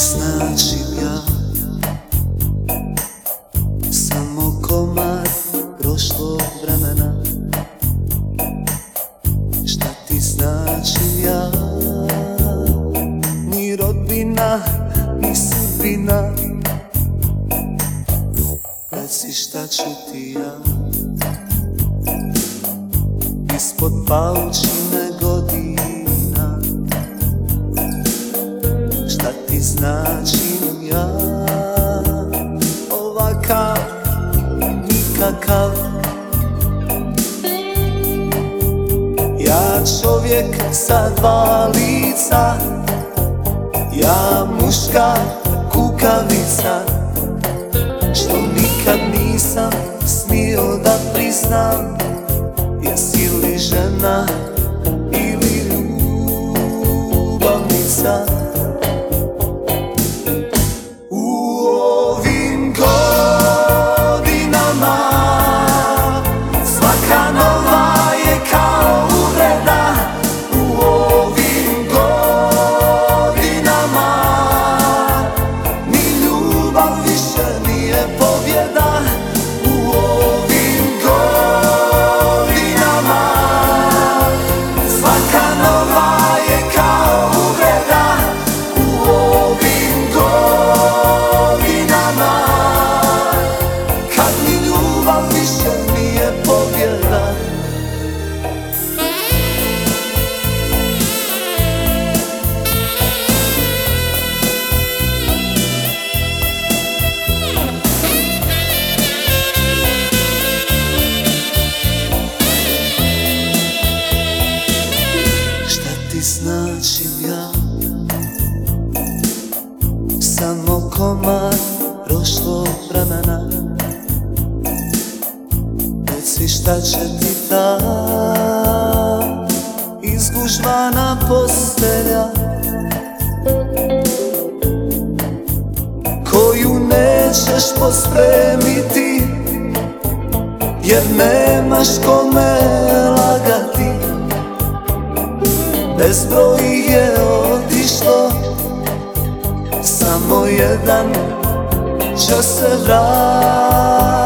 ti značim ja. Samo komad prošlog vremena. Šta ti značim ja? Ni rodbina, ni sudbina. Reci šta ću ti ja. Ispod paučine ti značim ja. Ovakav, nikakav. Ja čovjek sa dva lica. Ja muška kukavica. Što nikad nisam smio da priznam. Jesi li žena ili ljubavnica Samo komad prošlog vremena. Reci šta će ti ta Izgužvana postelja Koju nećeš pospremiti Jer nemaš kome lagati. Bezbroj je otišlo Samo jedan će se vratiti